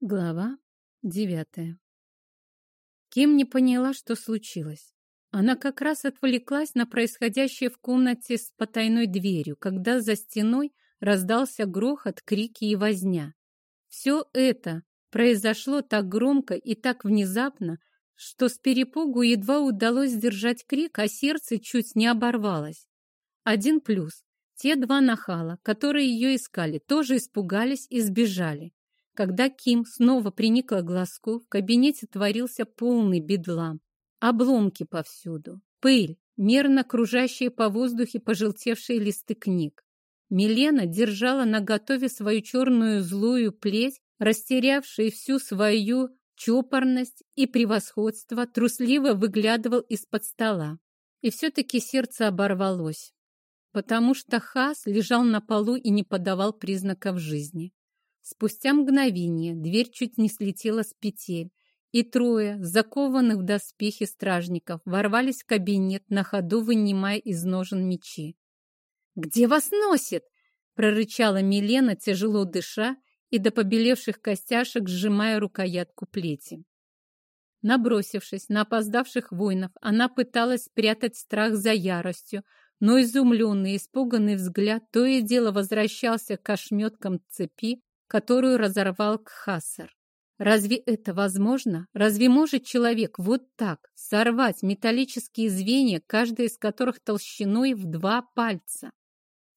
Глава девятая Ким не поняла, что случилось. Она как раз отвлеклась на происходящее в комнате с потайной дверью, когда за стеной раздался грохот, крики и возня. Все это произошло так громко и так внезапно, что с перепугу едва удалось сдержать крик, а сердце чуть не оборвалось. Один плюс. Те два нахала, которые ее искали, тоже испугались и сбежали. Когда Ким снова приникла к глазку, в кабинете творился полный бедлам. Обломки повсюду, пыль, мерно кружащие по воздухе пожелтевшие листы книг. Милена держала наготове свою черную злую плеть, растерявшая всю свою чопорность и превосходство, трусливо выглядывал из-под стола. И все-таки сердце оборвалось, потому что Хас лежал на полу и не подавал признаков жизни. Спустя мгновение дверь чуть не слетела с петель, и трое, закованных в доспехи стражников, ворвались в кабинет, на ходу вынимая из ножен мечи. «Где вас носит?» — прорычала Милена, тяжело дыша и до побелевших костяшек сжимая рукоятку плети. Набросившись на опоздавших воинов, она пыталась спрятать страх за яростью, но изумленный, испуганный взгляд то и дело возвращался к ошметкам цепи, которую разорвал Кхасар. Разве это возможно? Разве может человек вот так сорвать металлические звенья, каждая из которых толщиной в два пальца?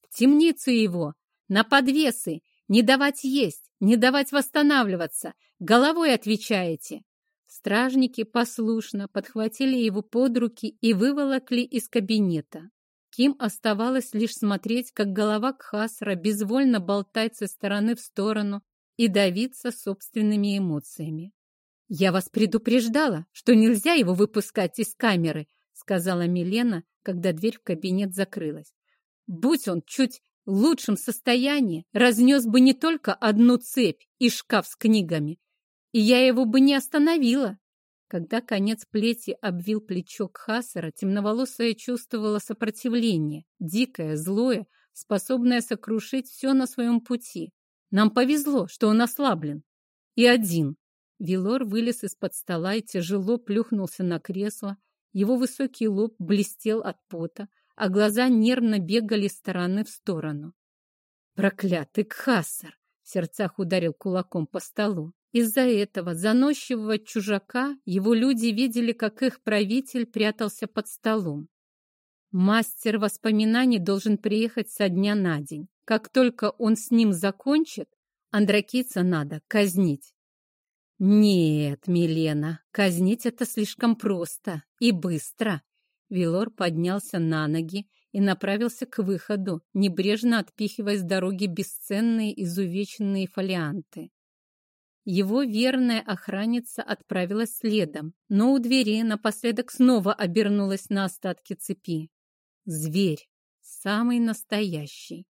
В темницу его, на подвесы, не давать есть, не давать восстанавливаться, головой отвечаете. Стражники послушно подхватили его под руки и выволокли из кабинета. Ким оставалось лишь смотреть, как голова Кхасра безвольно болтает со стороны в сторону и давиться собственными эмоциями. «Я вас предупреждала, что нельзя его выпускать из камеры», сказала Милена, когда дверь в кабинет закрылась. «Будь он чуть в лучшем состоянии, разнес бы не только одну цепь и шкаф с книгами, и я его бы не остановила. Когда конец плети обвил плечо Кхасара, темноволосая чувствовала сопротивление, дикое, злое, способное сокрушить все на своем пути. Нам повезло, что он ослаблен. И один. Вилор вылез из-под стола и тяжело плюхнулся на кресло. Его высокий лоб блестел от пота, а глаза нервно бегали с стороны в сторону. «Проклятый Кхасар!» — в сердцах ударил кулаком по столу. Из-за этого заносчивого чужака его люди видели, как их правитель прятался под столом. Мастер воспоминаний должен приехать со дня на день. Как только он с ним закончит, Андракица надо казнить. Нет, Милена, казнить это слишком просто и быстро. Вилор поднялся на ноги и направился к выходу, небрежно отпихивая с дороги бесценные изувеченные фолианты. Его верная охранница отправилась следом, но у двери напоследок снова обернулась на остатки цепи. Зверь, самый настоящий.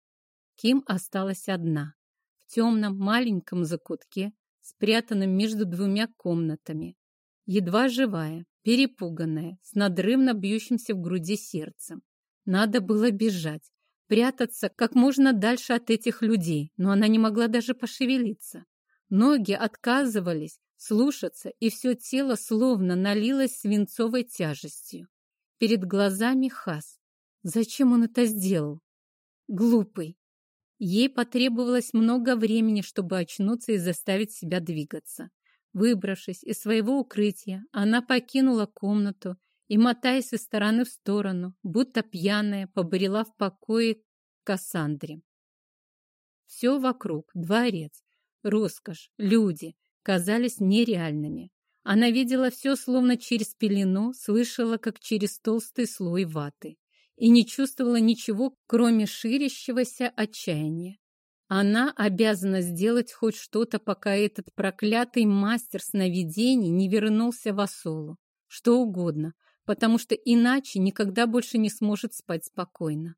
Ким осталась одна, в темном маленьком закутке, спрятанном между двумя комнатами. Едва живая, перепуганная, с надрывно бьющимся в груди сердцем. Надо было бежать, прятаться как можно дальше от этих людей, но она не могла даже пошевелиться. Ноги отказывались слушаться, и все тело словно налилось свинцовой тяжестью. Перед глазами Хас. Зачем он это сделал? Глупый. Ей потребовалось много времени, чтобы очнуться и заставить себя двигаться. Выбравшись из своего укрытия, она покинула комнату и, мотаясь из стороны в сторону, будто пьяная, побрела в покое Кассандре. Все вокруг, дворец, роскошь, люди казались нереальными. Она видела все словно через пелену, слышала, как через толстый слой ваты, и не чувствовала ничего, кроме ширящегося отчаяния. Она обязана сделать хоть что-то, пока этот проклятый мастер сновидений не вернулся в Асолу. Что угодно, потому что иначе никогда больше не сможет спать спокойно.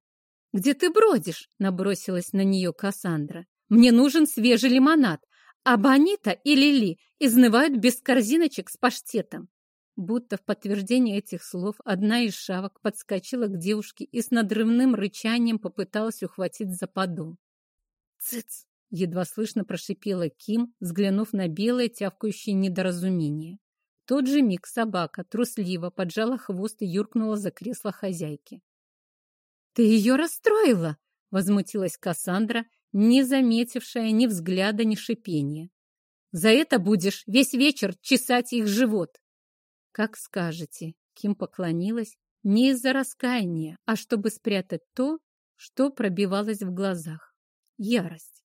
«Где ты бродишь?» — набросилась на нее Кассандра. Мне нужен свежий лимонад, а Бонита и Лили изнывают без корзиночек с паштетом. Будто в подтверждение этих слов одна из шавок подскочила к девушке и с надрывным рычанием попыталась ухватить за подол. «Цыц!» Едва слышно прошипела Ким, взглянув на белое тявкающее недоразумение. Тот же миг собака трусливо поджала хвост и юркнула за кресло хозяйки. «Ты ее расстроила!» — возмутилась Кассандра, не заметившая ни взгляда, ни шипения. «За это будешь весь вечер чесать их живот!» «Как скажете!» — Ким поклонилась не из-за раскаяния, а чтобы спрятать то, что пробивалось в глазах. Ярость.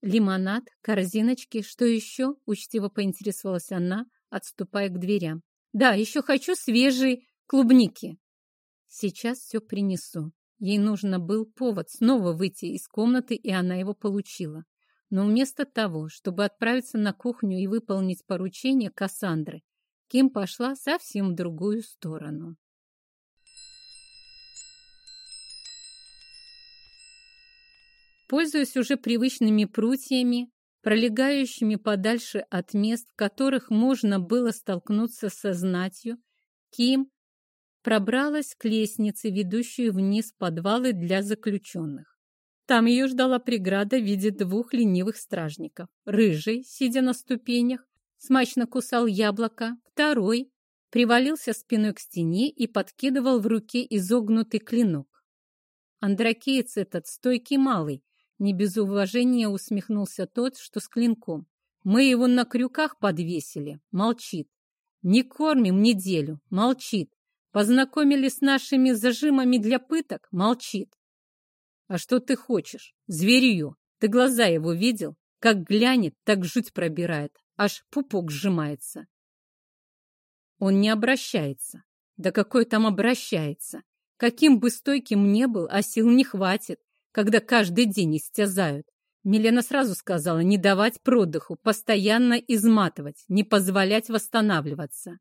Лимонад, корзиночки, что еще? Учтиво поинтересовалась она, отступая к дверям. Да, еще хочу свежей клубники. Сейчас все принесу. Ей нужно был повод снова выйти из комнаты, и она его получила. Но вместо того, чтобы отправиться на кухню и выполнить поручение Кассандры, Ким пошла совсем в другую сторону. Пользуясь уже привычными прутьями, пролегающими подальше от мест, в которых можно было столкнуться со знатью, Ким пробралась к лестнице, ведущей вниз подвалы для заключенных. Там ее ждала преграда в виде двух ленивых стражников. Рыжий, сидя на ступенях, смачно кусал яблоко, второй привалился спиной к стене и подкидывал в руке изогнутый клинок. Андракеец этот стойкий малый, не без уважения усмехнулся тот, что с клинком. Мы его на крюках подвесили. Молчит. Не кормим неделю. Молчит. Познакомили с нашими зажимами для пыток. Молчит. А что ты хочешь? Зверью. Ты глаза его видел? Как глянет, так жуть пробирает. Аж пупок сжимается. Он не обращается. Да какой там обращается? Каким бы стойким не был, а сил не хватит когда каждый день истязают. Милена сразу сказала не давать продыху, постоянно изматывать, не позволять восстанавливаться.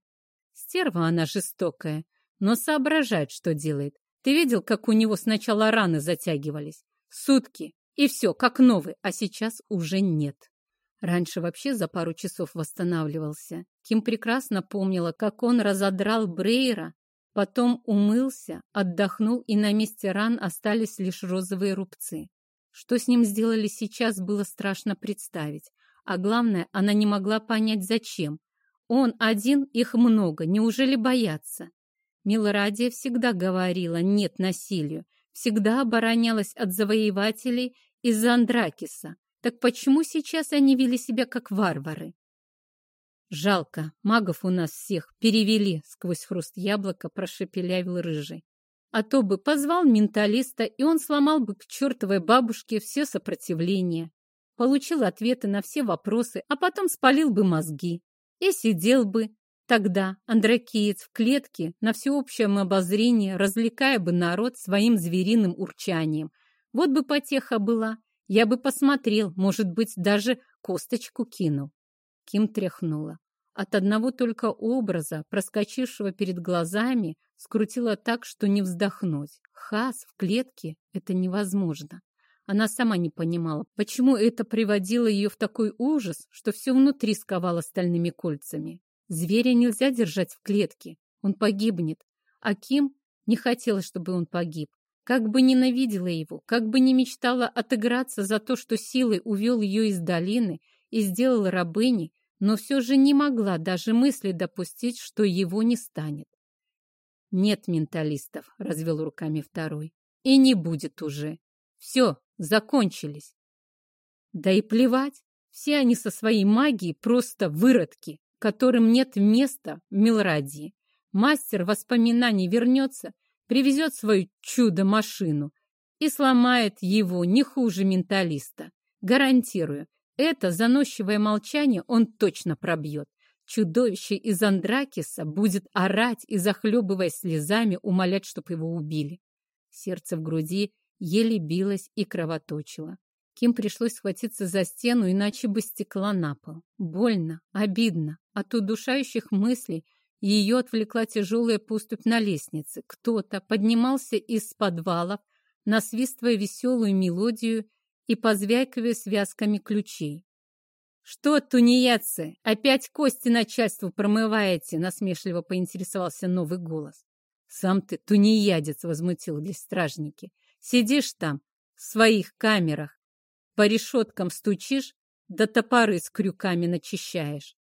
Стерва она жестокая, но соображает, что делает. Ты видел, как у него сначала раны затягивались? Сутки, и все, как новый, а сейчас уже нет. Раньше вообще за пару часов восстанавливался. Ким прекрасно помнила, как он разодрал Брейра Потом умылся, отдохнул, и на месте ран остались лишь розовые рубцы. Что с ним сделали сейчас, было страшно представить. А главное, она не могла понять, зачем. Он один, их много, неужели боятся? Милрадия всегда говорила «нет насилию», всегда оборонялась от завоевателей из-за Андракиса. Так почему сейчас они вели себя как варвары? Жалко, магов у нас всех перевели, сквозь хруст яблока прошепелявил рыжий. А то бы позвал менталиста, и он сломал бы к чертовой бабушке все сопротивление. Получил ответы на все вопросы, а потом спалил бы мозги. И сидел бы тогда андракиец в клетке на всеобщем обозрении, развлекая бы народ своим звериным урчанием. Вот бы потеха была. Я бы посмотрел, может быть, даже косточку кинул. Ким тряхнула. От одного только образа, проскочившего перед глазами, скрутила так, что не вздохнуть. Хас в клетке — это невозможно. Она сама не понимала, почему это приводило ее в такой ужас, что все внутри сковало стальными кольцами. Зверя нельзя держать в клетке, он погибнет. А Ким не хотела, чтобы он погиб. Как бы ненавидела его, как бы не мечтала отыграться за то, что силой увел ее из долины и сделал рабыней, но все же не могла даже мысли допустить, что его не станет. «Нет менталистов», — развел руками второй, — «и не будет уже. Все, закончились». Да и плевать, все они со своей магией просто выродки, которым нет места в Милрадии. Мастер воспоминаний вернется, привезет свою чудо-машину и сломает его не хуже менталиста. Гарантирую, это заносчивое молчание он точно пробьет. Чудовище из Андракиса будет орать и, захлебываясь слезами, умолять, чтоб его убили. Сердце в груди еле билось и кровоточило. Ким пришлось схватиться за стену, иначе бы стекла на пол. Больно, обидно. От удушающих мыслей ее отвлекла тяжелая поступь на лестнице. Кто-то поднимался из подвалов, насвистывая веселую мелодию и позвякивая связками ключей. «Что, тунеядцы, опять кости начальству промываете?» насмешливо поинтересовался новый голос. «Сам ты тунеядец!» — возмутились стражники. «Сидишь там, в своих камерах, по решеткам стучишь, да топоры с крюками начищаешь.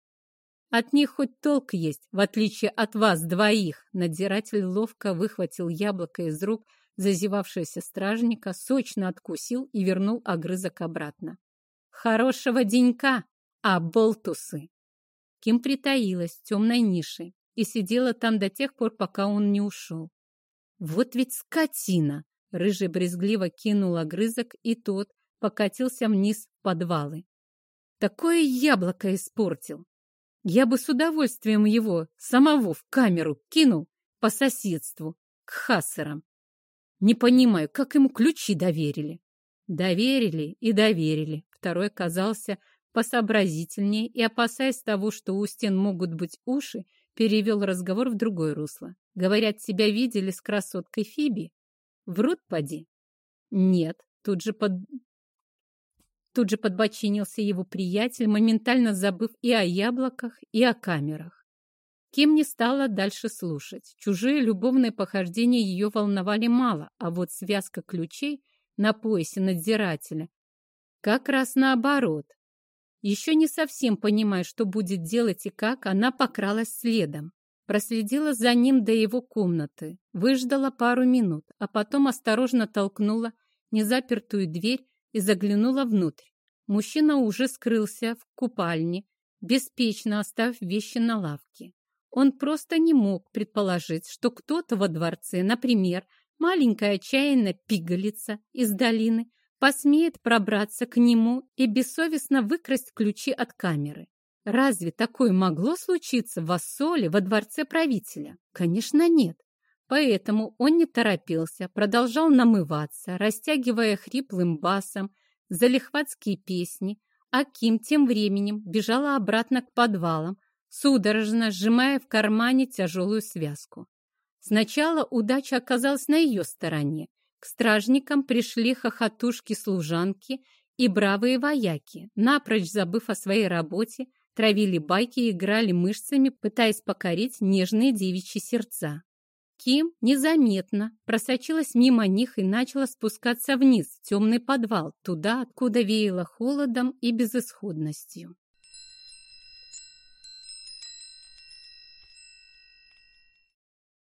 От них хоть толк есть, в отличие от вас двоих. Надзиратель ловко выхватил яблоко из рук зазевавшегося стражника, сочно откусил и вернул огрызок обратно. Хорошего денька, а болтусы! Ким притаилась в темной нише и сидела там до тех пор, пока он не ушел. Вот ведь скотина! Рыжий брезгливо кинул огрызок, и тот покатился вниз подвалы. Такое яблоко испортил! Я бы с удовольствием его самого в камеру кинул по соседству к хассерам. Не понимаю, как ему ключи доверили. Доверили и доверили. Второй казался посообразительнее и, опасаясь того, что у стен могут быть уши, перевел разговор в другое русло. Говорят, тебя видели с красоткой Фиби. Врут, поди? Нет, тут же под... Тут же подбочинился его приятель, моментально забыв и о яблоках, и о камерах. Ким не стала дальше слушать. Чужие любовные похождения ее волновали мало, а вот связка ключей на поясе надзирателя как раз наоборот. Еще не совсем понимая, что будет делать и как, она покралась следом. Проследила за ним до его комнаты, выждала пару минут, а потом осторожно толкнула незапертую дверь и заглянула внутрь. Мужчина уже скрылся в купальне, беспечно оставив вещи на лавке. Он просто не мог предположить, что кто-то во дворце, например, маленькая отчаянная пигалица из долины, посмеет пробраться к нему и бессовестно выкрасть ключи от камеры. Разве такое могло случиться в Ассоле во дворце правителя? Конечно, нет. Поэтому он не торопился, продолжал намываться, растягивая хриплым басом залихватские песни, а Ким тем временем бежала обратно к подвалам, судорожно сжимая в кармане тяжелую связку. Сначала удача оказалась на ее стороне. К стражникам пришли хохотушки-служанки и бравые вояки, напрочь забыв о своей работе, травили байки и играли мышцами, пытаясь покорить нежные девичьи сердца. Ким незаметно просочилась мимо них и начала спускаться вниз, в темный подвал, туда, откуда веяло холодом и безысходностью.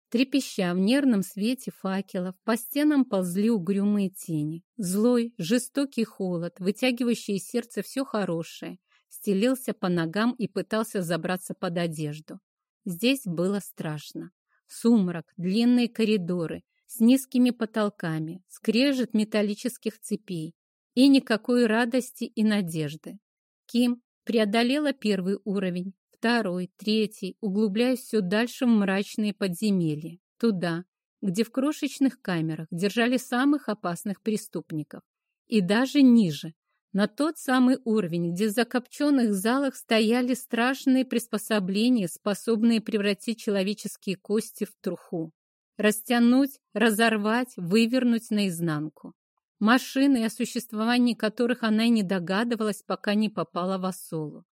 Трепеща в нервном свете факелов, по стенам ползли угрюмые тени. Злой, жестокий холод, вытягивающий из сердца все хорошее, стелился по ногам и пытался забраться под одежду. Здесь было страшно. Сумрак, длинные коридоры с низкими потолками, скрежет металлических цепей и никакой радости и надежды. Ким преодолела первый уровень, второй, третий, углубляясь все дальше в мрачные подземелья, туда, где в крошечных камерах держали самых опасных преступников, и даже ниже, на тот самый уровень, где в закопченных залах стояли страшные приспособления, способные превратить человеческие кости в труху. Растянуть, разорвать, вывернуть наизнанку. Машины, о существовании которых она и не догадывалась, пока не попала в Ассолу.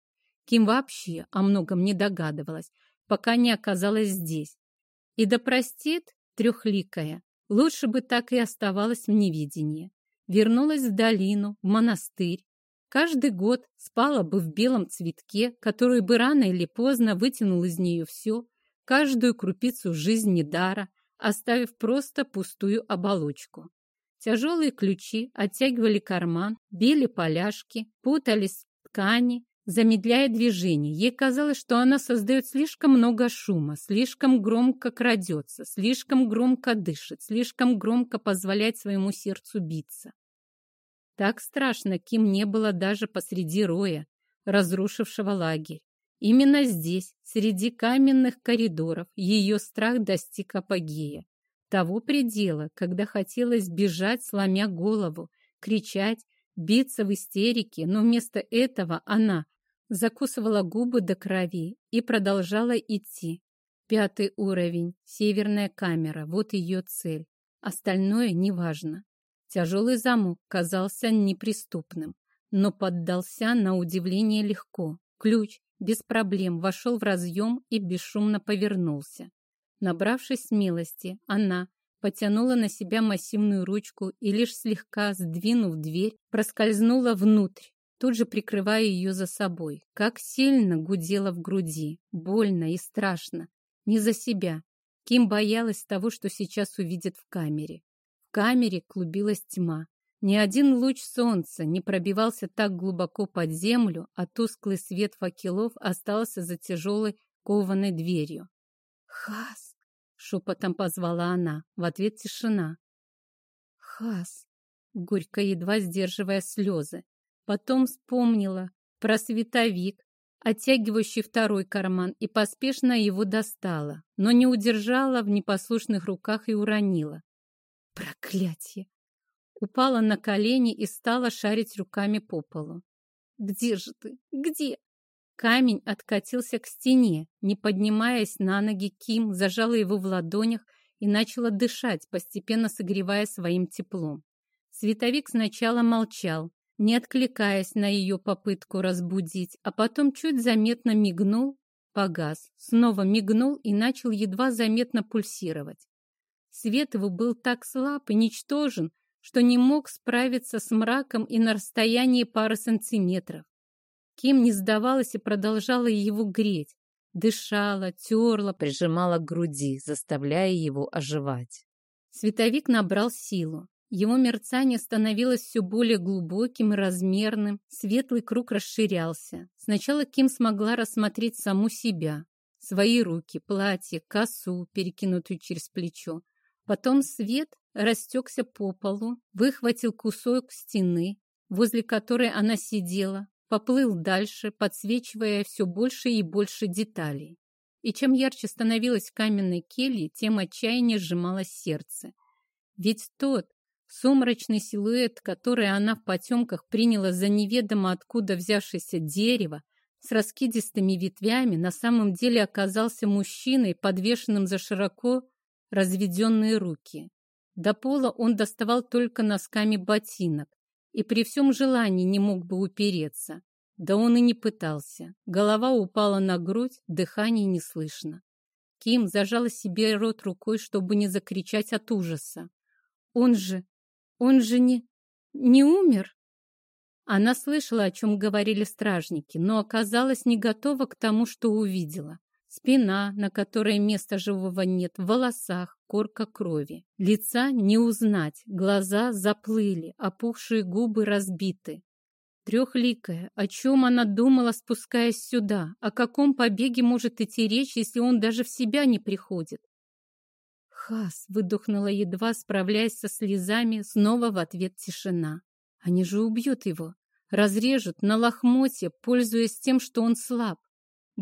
Ким вообще о многом не догадывалась, пока не оказалась здесь. И да простит трехликая, лучше бы так и оставалась в невидении вернулась в долину, в монастырь. Каждый год спала бы в белом цветке, который бы рано или поздно вытянул из нее все, каждую крупицу жизни дара, оставив просто пустую оболочку. Тяжелые ключи оттягивали карман, били поляшки, путались в ткани, замедляя движение. Ей казалось, что она создает слишком много шума, слишком громко крадется, слишком громко дышит, слишком громко позволяет своему сердцу биться. Так страшно Ким не было даже посреди роя, разрушившего лагерь. Именно здесь, среди каменных коридоров, ее страх достиг апогея. Того предела, когда хотелось бежать, сломя голову, кричать, биться в истерике, но вместо этого она закусывала губы до крови и продолжала идти. Пятый уровень, северная камера, вот ее цель. Остальное неважно. Тяжелый замок казался неприступным, но поддался на удивление легко. Ключ без проблем вошел в разъем и бесшумно повернулся. Набравшись смелости, она потянула на себя массивную ручку и лишь слегка сдвинув дверь, проскользнула внутрь, тут же прикрывая ее за собой. Как сильно гудело в груди, больно и страшно. Не за себя. Ким боялась того, что сейчас увидит в камере. Камере клубилась тьма. Ни один луч солнца не пробивался так глубоко под землю, а тусклый свет факелов остался за тяжелой кованой дверью. «Хас!» — шепотом позвала она. В ответ тишина. «Хас!» — горько едва сдерживая слезы. Потом вспомнила про световик, оттягивающий второй карман, и поспешно его достала, но не удержала в непослушных руках и уронила. Проклятье! Упала на колени и стала шарить руками по полу. «Где же ты? Где?» Камень откатился к стене. Не поднимаясь на ноги, Ким зажала его в ладонях и начала дышать, постепенно согревая своим теплом. Световик сначала молчал, не откликаясь на ее попытку разбудить, а потом чуть заметно мигнул, погас, снова мигнул и начал едва заметно пульсировать. Свет его был так слаб и ничтожен, что не мог справиться с мраком и на расстоянии пары сантиметров. Ким не сдавалась и продолжала его греть, дышала, терла, прижимала к груди, заставляя его оживать. Световик набрал силу. Его мерцание становилось все более глубоким и размерным, светлый круг расширялся. Сначала Ким смогла рассмотреть саму себя, свои руки, платье, косу, перекинутую через плечо. Потом свет растекся по полу, выхватил кусок стены, возле которой она сидела, поплыл дальше, подсвечивая все больше и больше деталей. И чем ярче становилась каменной келье, тем отчаяннее сжималось сердце. Ведь тот, Сумрачный силуэт, который она в потемках приняла за неведомо откуда взявшееся дерево, с раскидистыми ветвями, на самом деле оказался мужчиной, подвешенным за широко разведенные руки. До пола он доставал только носками ботинок и при всем желании не мог бы упереться. Да он и не пытался. Голова упала на грудь, дыхание не слышно. Ким зажала себе рот рукой, чтобы не закричать от ужаса. Он же он же не... не умер? Она слышала, о чем говорили стражники, но оказалась не готова к тому, что увидела. Спина, на которой места живого нет, в волосах, корка крови. Лица не узнать, глаза заплыли, опухшие губы разбиты. Трехликая, о чем она думала, спускаясь сюда? О каком побеге может идти речь, если он даже в себя не приходит? Хас выдохнула едва, справляясь со слезами, снова в ответ тишина. Они же убьют его, разрежут на лохмотье, пользуясь тем, что он слаб.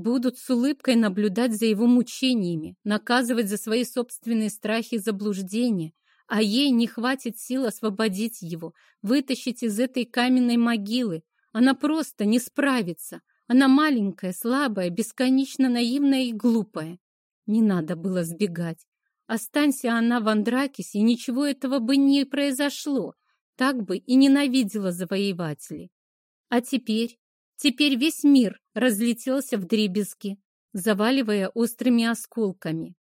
Будут с улыбкой наблюдать за его мучениями, наказывать за свои собственные страхи и заблуждения, а ей не хватит сил освободить его, вытащить из этой каменной могилы. Она просто не справится. Она маленькая, слабая, бесконечно наивная и глупая. Не надо было сбегать. Останься она в Андракисе, и ничего этого бы не произошло. Так бы и ненавидела завоевателей. А теперь? Теперь весь мир разлетелся в дребезги, заваливая острыми осколками.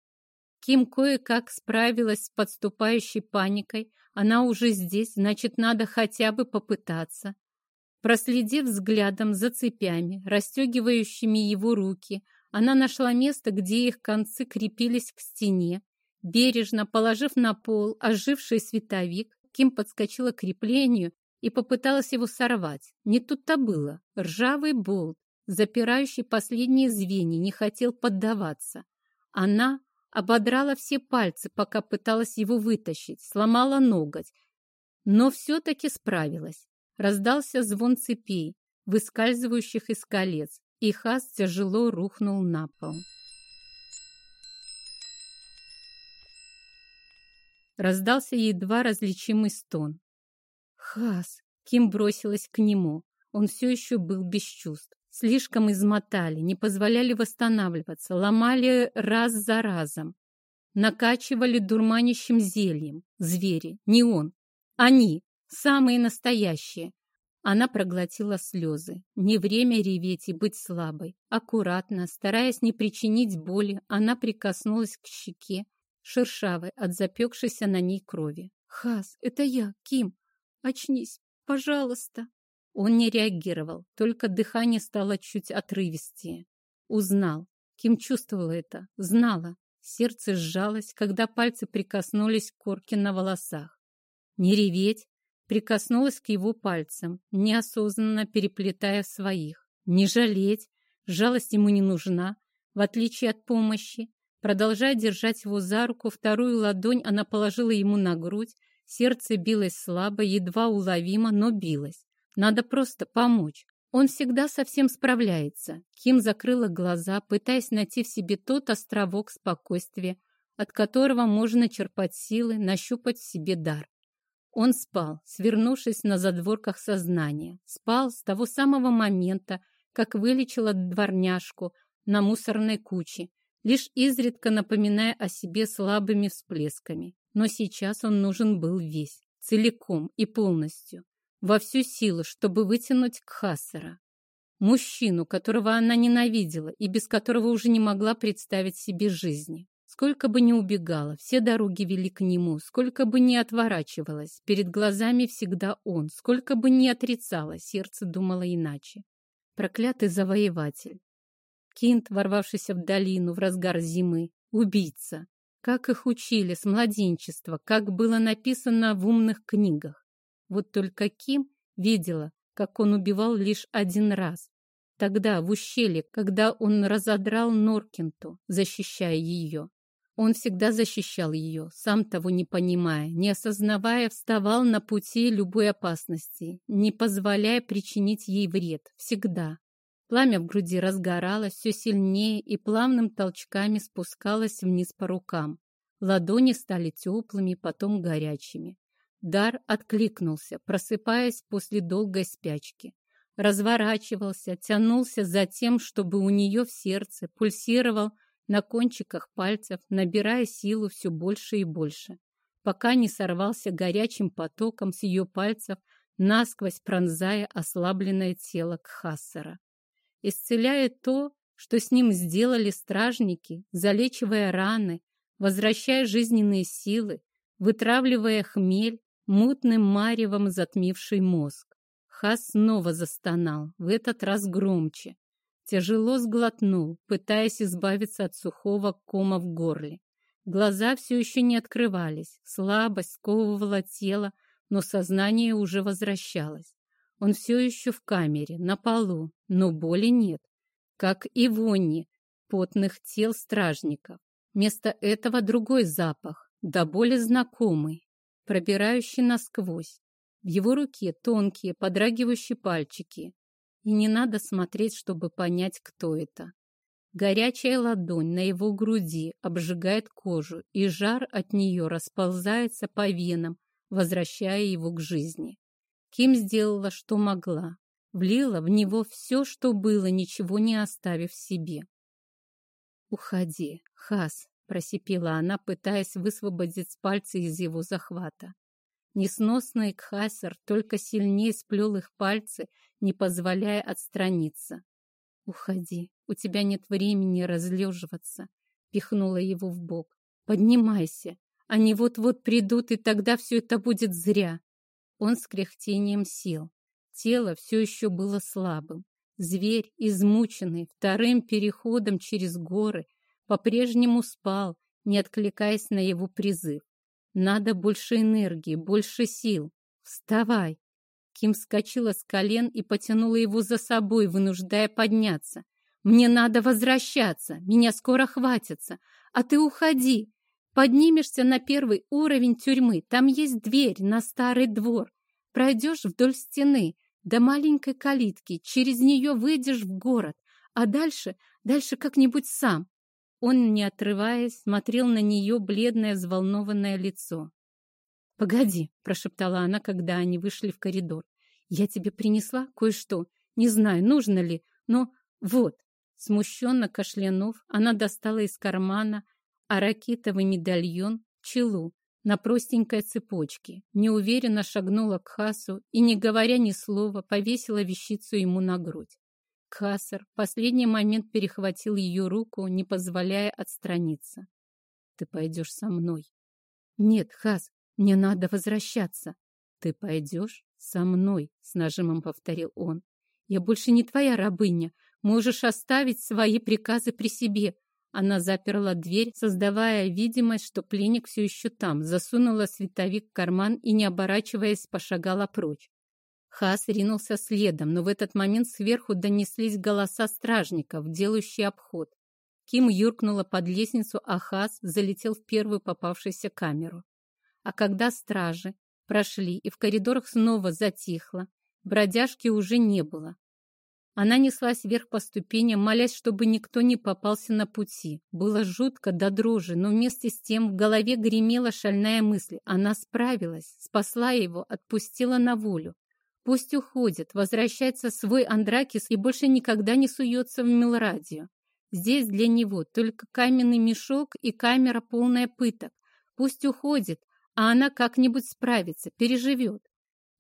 Ким кое-как справилась с подступающей паникой. Она уже здесь, значит, надо хотя бы попытаться. Проследив взглядом за цепями, расстегивающими его руки, она нашла место, где их концы крепились к стене, Бережно положив на пол оживший световик, Ким подскочила к креплению и попыталась его сорвать. Не тут-то было. Ржавый болт, запирающий последние звенья, не хотел поддаваться. Она ободрала все пальцы, пока пыталась его вытащить, сломала ноготь, но все-таки справилась. Раздался звон цепей, выскальзывающих из колец, и Хас тяжело рухнул на пол. Раздался едва различимый стон. «Хас!» Ким бросилась к нему. Он все еще был без чувств. Слишком измотали, не позволяли восстанавливаться, ломали раз за разом. Накачивали дурманящим зельем. Звери, не он. Они, самые настоящие. Она проглотила слезы. Не время реветь и быть слабой. Аккуратно, стараясь не причинить боли, она прикоснулась к щеке шершавой от запекшейся на ней крови. «Хас, это я, Ким! Очнись, пожалуйста!» Он не реагировал, только дыхание стало чуть отрывистее. Узнал. Ким чувствовала это, знала. Сердце сжалось, когда пальцы прикоснулись к корке на волосах. Не реветь, прикоснулась к его пальцам, неосознанно переплетая своих. Не жалеть, жалость ему не нужна, в отличие от помощи. Продолжая держать его за руку, вторую ладонь она положила ему на грудь, сердце билось слабо, едва уловимо, но билось. Надо просто помочь. Он всегда совсем справляется. Ким закрыла глаза, пытаясь найти в себе тот островок спокойствия, от которого можно черпать силы, нащупать в себе дар. Он спал, свернувшись на задворках сознания. Спал с того самого момента, как вылечила дворняжку на мусорной куче, лишь изредка напоминая о себе слабыми всплесками. Но сейчас он нужен был весь, целиком и полностью во всю силу, чтобы вытянуть Кхасара. Мужчину, которого она ненавидела и без которого уже не могла представить себе жизни. Сколько бы ни убегала, все дороги вели к нему, сколько бы ни отворачивалась, перед глазами всегда он, сколько бы ни отрицала, сердце думало иначе. Проклятый завоеватель. Кинт, ворвавшийся в долину в разгар зимы, убийца. Как их учили с младенчества, как было написано в умных книгах. Вот только Ким видела, как он убивал лишь один раз. Тогда, в ущелье, когда он разодрал Норкинту, защищая ее. Он всегда защищал ее, сам того не понимая, не осознавая, вставал на пути любой опасности, не позволяя причинить ей вред. Всегда. Пламя в груди разгоралось все сильнее и плавным толчками спускалось вниз по рукам. Ладони стали теплыми, потом горячими. Дар откликнулся, просыпаясь после долгой спячки. Разворачивался, тянулся за тем, чтобы у нее в сердце пульсировал на кончиках пальцев, набирая силу все больше и больше, пока не сорвался горячим потоком с ее пальцев, насквозь пронзая ослабленное тело Кхассера. Исцеляя то, что с ним сделали стражники, залечивая раны, возвращая жизненные силы, вытравливая хмель, мутным маревом затмивший мозг. Хас снова застонал, в этот раз громче. Тяжело сглотнул, пытаясь избавиться от сухого кома в горле. Глаза все еще не открывались, слабость сковывала тело, но сознание уже возвращалось. Он все еще в камере, на полу, но боли нет, как и вони потных тел стражников. Вместо этого другой запах, да более знакомый, пробирающий насквозь. В его руке тонкие, подрагивающие пальчики. И не надо смотреть, чтобы понять, кто это. Горячая ладонь на его груди обжигает кожу, и жар от нее расползается по венам, возвращая его к жизни. Ким сделала, что могла. Влила в него все, что было, ничего не оставив себе. «Уходи, Хас», просипела она, пытаясь высвободить пальцы из его захвата. Несносный Кхасер только сильнее сплел их пальцы, не позволяя отстраниться. «Уходи, у тебя нет времени разлеживаться», — пихнула его в бок. «Поднимайся, они вот-вот придут, и тогда все это будет зря». Он с кряхтением сел. Тело все еще было слабым. Зверь, измученный вторым переходом через горы, по-прежнему спал, не откликаясь на его призыв. Надо больше энергии, больше сил. Вставай! Ким вскочила с колен и потянула его за собой, вынуждая подняться. «Мне надо возвращаться, меня скоро хватится, а ты уходи. Поднимешься на первый уровень тюрьмы, там есть дверь на старый двор. Пройдешь вдоль стены до маленькой калитки, через нее выйдешь в город, а дальше, дальше как-нибудь сам. Он, не отрываясь, смотрел на нее бледное, взволнованное лицо. «Погоди», — прошептала она, когда они вышли в коридор. «Я тебе принесла кое-что. Не знаю, нужно ли, но вот». Смущенно кашлянув, она достала из кармана аракитовый медальон, челу, на простенькой цепочке, неуверенно шагнула к Хасу и, не говоря ни слова, повесила вещицу ему на грудь. Кассер в последний момент перехватил ее руку, не позволяя отстраниться. ты пойдешь со мной. Нет, Хас, мне надо возвращаться. Ты пойдешь со мной, с нажимом повторил он. Я больше не твоя рабыня. Можешь оставить свои приказы при себе. Она заперла дверь, создавая видимость, что пленник все еще там, засунула световик в карман и, не оборачиваясь, пошагала прочь. Хас ринулся следом, но в этот момент сверху донеслись голоса стражников, делающие обход. Ким юркнула под лестницу, а Хас залетел в первую попавшуюся камеру. А когда стражи прошли и в коридорах снова затихло, бродяжки уже не было. Она неслась вверх по ступеням, молясь, чтобы никто не попался на пути. Было жутко до дрожи, но вместе с тем в голове гремела шальная мысль. Она справилась, спасла его, отпустила на волю. Пусть уходит, возвращается свой Андракис и больше никогда не суется в Милрадио. Здесь для него только каменный мешок и камера полная пыток. Пусть уходит, а она как-нибудь справится, переживет.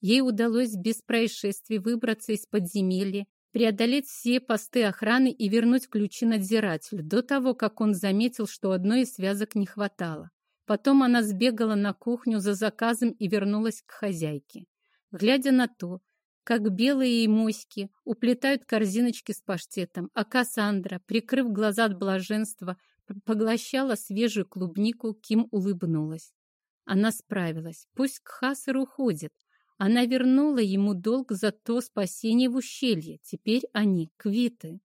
Ей удалось без происшествий выбраться из подземелья, преодолеть все посты охраны и вернуть ключи надзирателю до того, как он заметил, что одной из связок не хватало. Потом она сбегала на кухню за заказом и вернулась к хозяйке. Глядя на то, как белые моськи уплетают корзиночки с паштетом, а Кассандра, прикрыв глаза от блаженства, поглощала свежую клубнику, Ким улыбнулась. Она справилась. Пусть Кхасар уходит. Она вернула ему долг за то спасение в ущелье. Теперь они квиты.